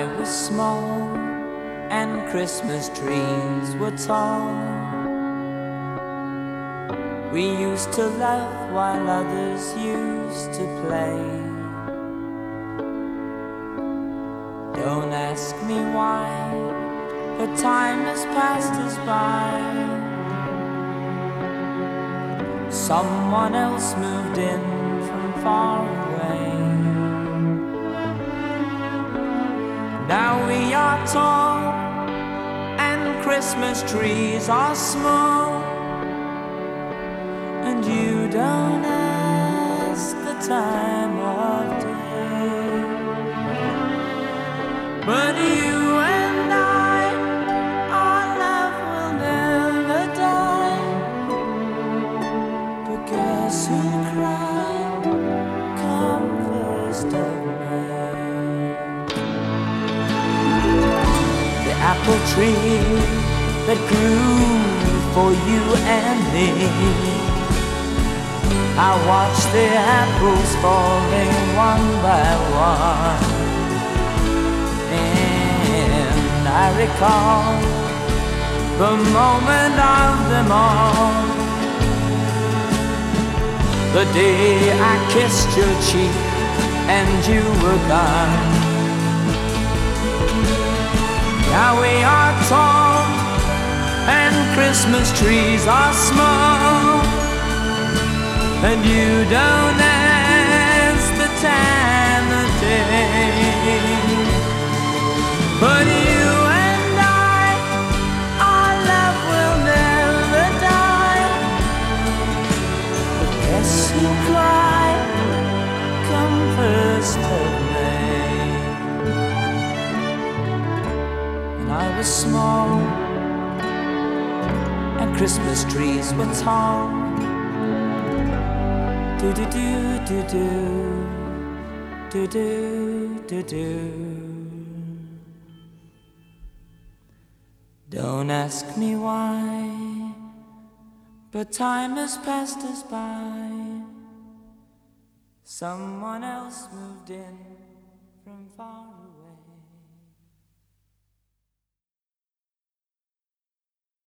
I was small and Christmas trees were tall, we used to laugh while others used to play. Don't ask me why, but time has passed us by. Someone else moved in from far tall and Christmas trees are small, and you don't ask the time of day. But you and I, our love will never die. But guess who cried? Apple tree that grew for you and me. I watched the apples falling one by one. And I recall the moment of them all. The day I kissed your cheek and you were gone. Now we are tall and Christmas trees are small. And you don't ask the time of day. But you and I, our love will never die. But guess who cried? Come first and Christmas trees were tall. Do do do do do do do do do. Don't ask me why, but time has passed us by. Someone else moved in from far away.